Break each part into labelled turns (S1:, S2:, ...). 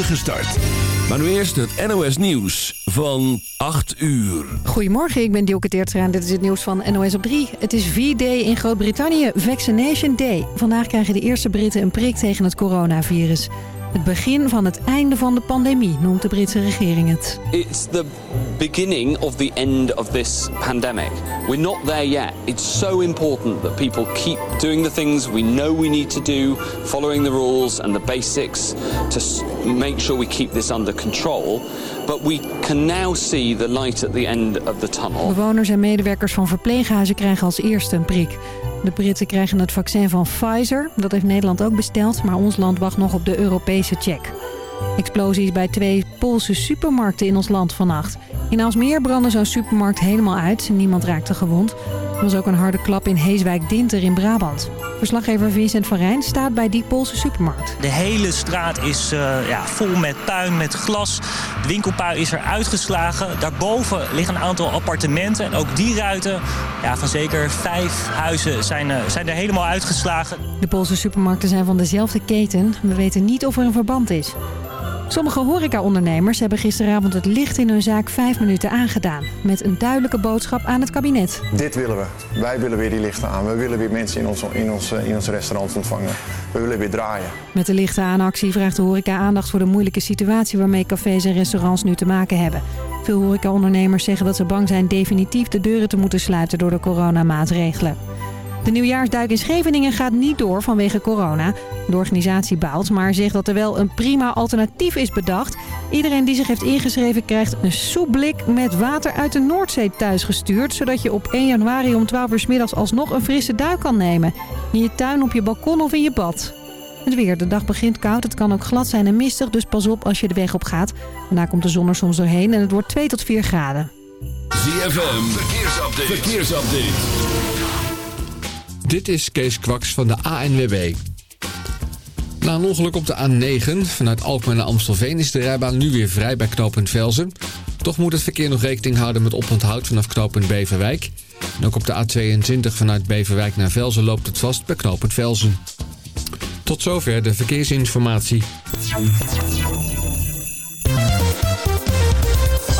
S1: start. Maar nu eerst het NOS Nieuws van 8 uur.
S2: Goedemorgen, ik ben Dielke Teertstra en dit is het nieuws van NOS op 3. Het is V-Day in Groot-Brittannië, Vaccination Day. Vandaag krijgen de eerste Britten een prik tegen het coronavirus. Het begin van het einde van de pandemie, noemt de Britse regering het.
S3: It's the beginning of the end of this pandemic. We're not there yet. It's so important that people keep doing the things we know we need to do, following the rules and the basics to make sure we keep this under control. But we can now see the light at the end of the tunnel.
S2: Bewoners en medewerkers van verpleeghuizen krijgen als eerste een prik. De Britten krijgen het vaccin van Pfizer. Dat heeft Nederland ook besteld, maar ons land wacht nog op de Europese check. Explosies bij twee Poolse supermarkten in ons land vannacht. In Alsmeer brandde zo'n supermarkt helemaal uit. Niemand raakte gewond. Was ook een harde klap in Heeswijk-Dinter in Brabant. Verslaggever Vincent van Rijn staat bij die Poolse supermarkt.
S4: De hele straat is uh, ja, vol met puin, met glas. De winkelpui is er uitgeslagen. Daarboven liggen een aantal appartementen. En ook die ruiten ja, van zeker vijf huizen zijn, uh, zijn er helemaal uitgeslagen.
S2: De Poolse supermarkten zijn van dezelfde keten. We weten niet of er een verband is. Sommige horecaondernemers hebben gisteravond het licht in hun zaak vijf minuten aangedaan. Met een duidelijke boodschap aan het kabinet.
S5: Dit willen we. Wij willen weer die lichten aan. We willen weer mensen in ons, in ons, in ons restaurant ontvangen. We willen weer draaien.
S2: Met de lichten aanactie vraagt de horeca aandacht voor de moeilijke situatie waarmee cafés en restaurants nu te maken hebben. Veel horecaondernemers zeggen dat ze bang zijn definitief de deuren te moeten sluiten door de coronamaatregelen. De nieuwjaarsduik in Scheveningen gaat niet door vanwege corona. De organisatie baalt, maar zegt dat er wel een prima alternatief is bedacht. Iedereen die zich heeft ingeschreven krijgt een soepblik met water uit de Noordzee thuisgestuurd... zodat je op 1 januari om 12 uur s middags alsnog een frisse duik kan nemen. In je tuin, op je balkon of in je bad. Het weer. De dag begint koud. Het kan ook glad zijn en mistig, dus pas op als je de weg op gaat. Daarna komt de zon er soms doorheen en het wordt 2 tot 4 graden.
S1: ZFM, verkeersupdate. verkeersupdate.
S6: Dit is Kees Kwaks van de ANWB. Na een ongeluk op de A9 vanuit Alkmaar naar Amstelveen is de rijbaan nu weer vrij bij knooppunt Velzen. Toch moet het verkeer nog rekening houden met oponthoud vanaf knooppunt Beverwijk. En ook op de A22 vanuit Beverwijk naar Velzen loopt het vast bij knooppunt Velzen. Tot zover de verkeersinformatie.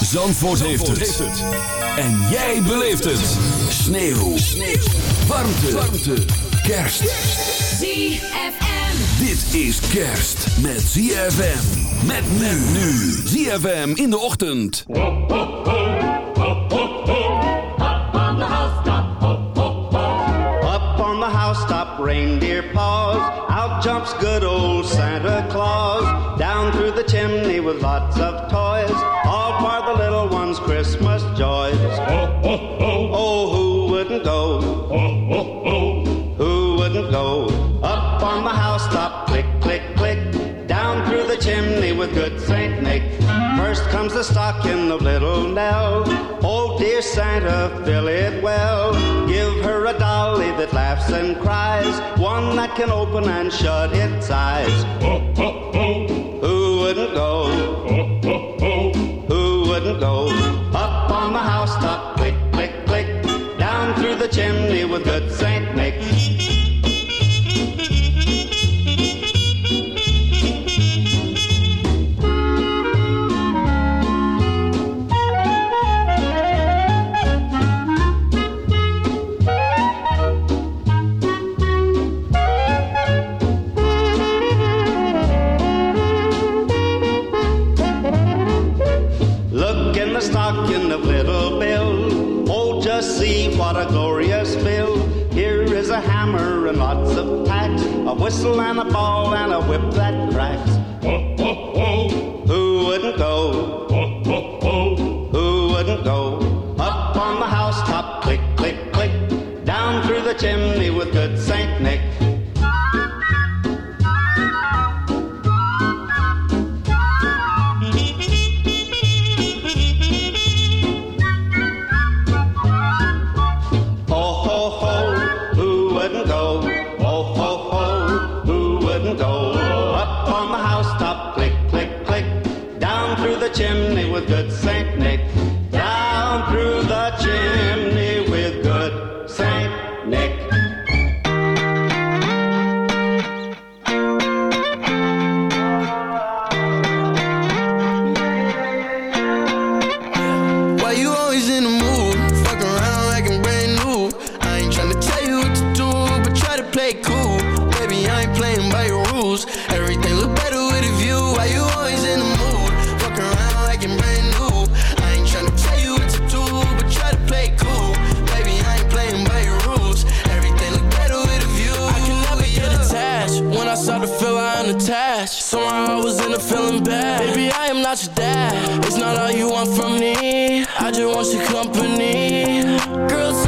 S1: Zandvoort, heeft, het. En jij beleeft het. Sneeuw. Sneeuw. Warmte. Warmte. Kerst.
S7: ZFM.
S1: Dit is kerst met ZFM. Met men nu. ZFM in de ochtend.
S7: Up on the housetop.
S8: Up on the housetop, reindeer paws. Out jumps good old Santa Claus. Down through the chimney with lots of toys. First comes the stocking of little Nell. Oh, dear Santa, fill it well. Give her a dolly that laughs and cries. One that can open and shut its eyes. Oh, oh, Who whistle and a ball and a whip that
S9: play cool. Baby, I ain't playing by your rules. Everything look better with a view. Why you always in the mood? Fuck around like you brand new. I ain't tryna tell you what to do, but try to play cool. Baby, I ain't playing by your rules. Everything look better with a view.
S10: I can never get attached. When I start to feel I am attached, somehow I was in a feeling bad. Baby, I am not your dad. It's not all you want from me. I just want your company, girls.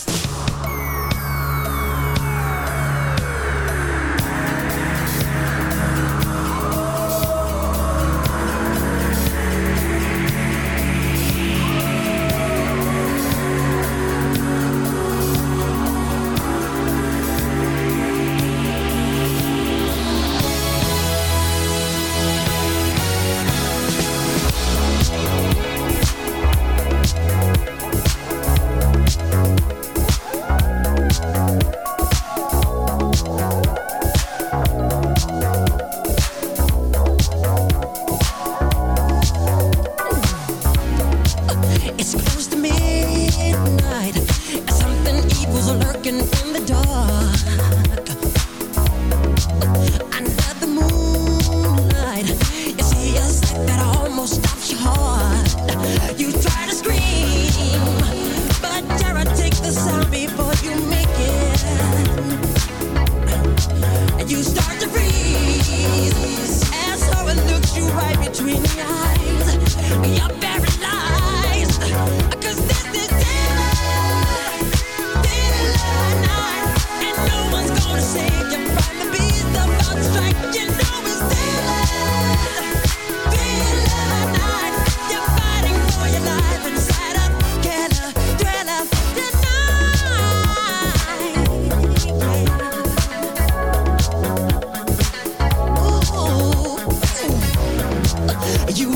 S11: You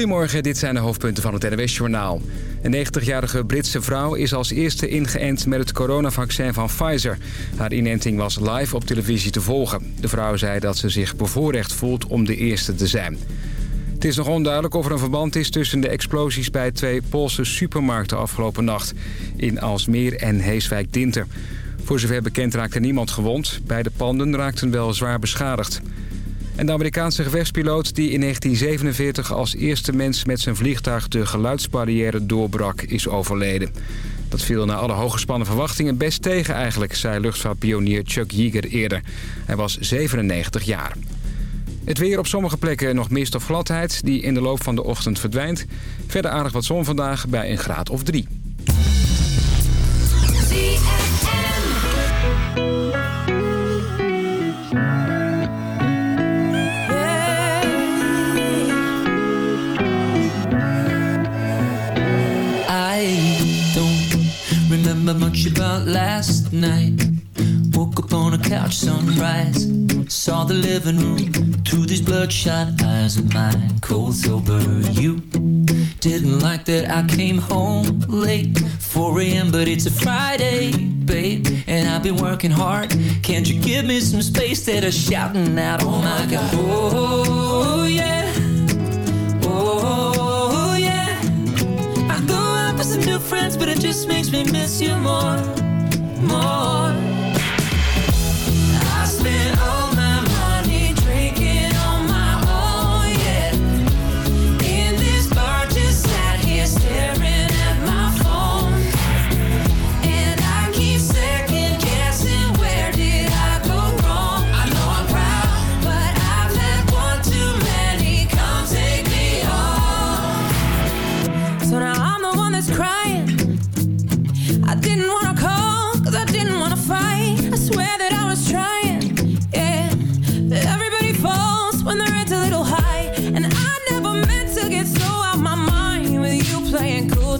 S12: Goedemorgen, dit zijn de hoofdpunten van het NWS-journaal. Een 90-jarige Britse vrouw is als eerste ingeënt met het coronavaccin van Pfizer. Haar inenting was live op televisie te volgen. De vrouw zei dat ze zich bevoorrecht voelt om de eerste te zijn. Het is nog onduidelijk of er een verband is tussen de explosies bij twee Poolse supermarkten afgelopen nacht. In Alsmeer en Heeswijk-Dinter. Voor zover bekend raakte niemand gewond. Beide panden raakten wel zwaar beschadigd. En de Amerikaanse gevechtspiloot die in 1947 als eerste mens met zijn vliegtuig de geluidsbarrière doorbrak, is overleden. Dat viel na alle hooggespannen verwachtingen best tegen eigenlijk, zei luchtvaartpionier Chuck Yeager eerder. Hij was 97 jaar. Het weer op sommige plekken nog mist of gladheid, die in de loop van de ochtend verdwijnt. Verder aardig wat zon vandaag bij een graad of drie.
S13: Remember much about last night. Woke up on a couch, sunrise. Saw the living room through these bloodshot eyes of mine. Cold sober, you didn't like that I came home late. 4 a.m., but it's a Friday, babe. And I've been working hard. Can't you give me some space that are shouting out, oh my god? Oh, yeah. Just makes me miss you more, more.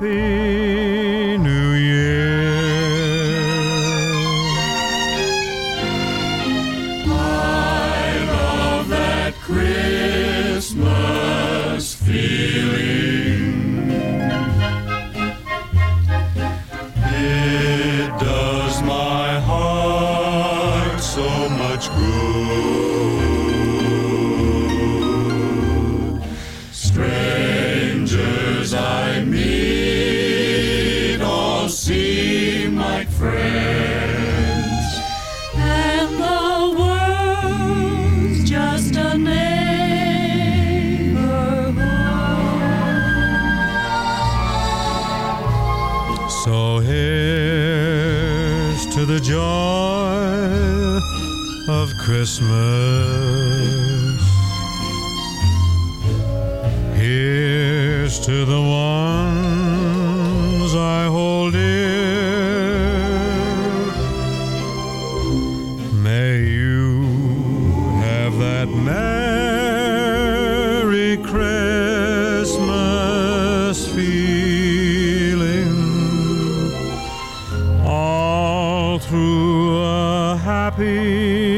S14: happy. through a happy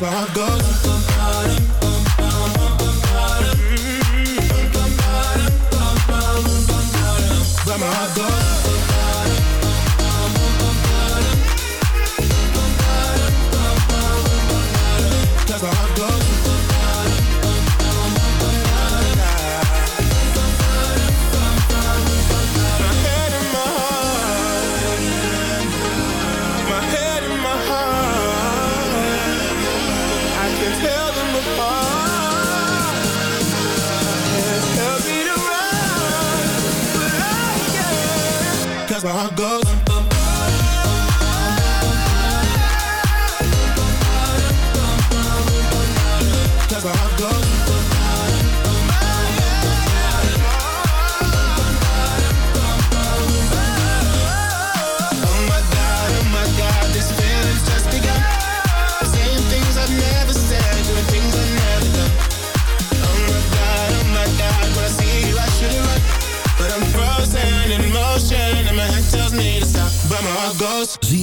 S9: that's where I go that's where I go.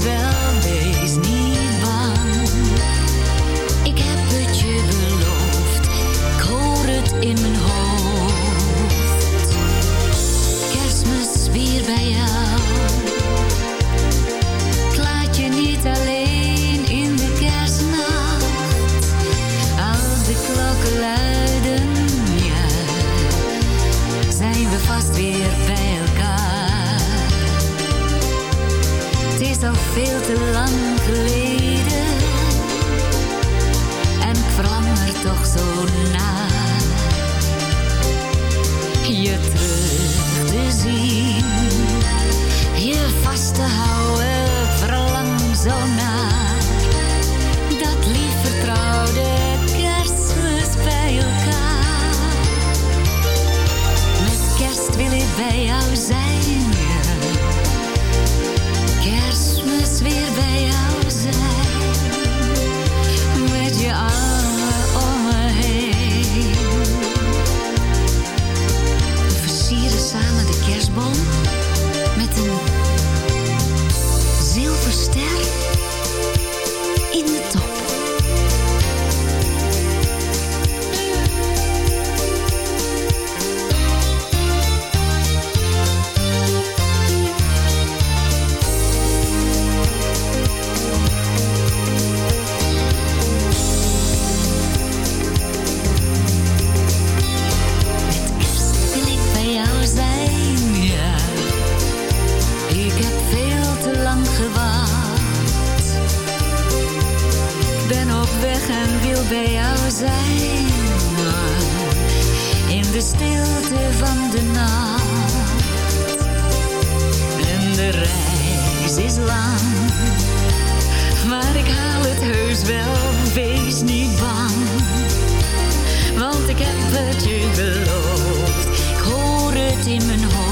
S15: there's zijn. In de stilte van de nacht. En de reis is lang. Maar ik haal het heus wel, wees niet bang. Want ik heb het je beloofd. Ik hoor het in mijn hoofd.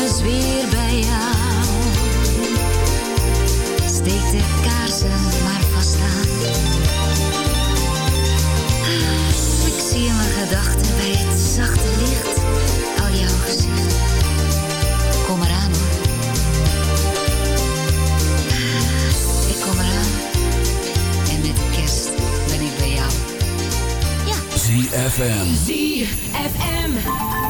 S15: Kerstmis weer bij jou. Steek de kaarsen maar vast aan. Ik zie in mijn gedachten bij het zachte licht al jouw gezicht. Kom eraan hoor. Ik kom eraan. En met de kerst ben ik bij jou.
S1: ZFM.
S13: ZFM.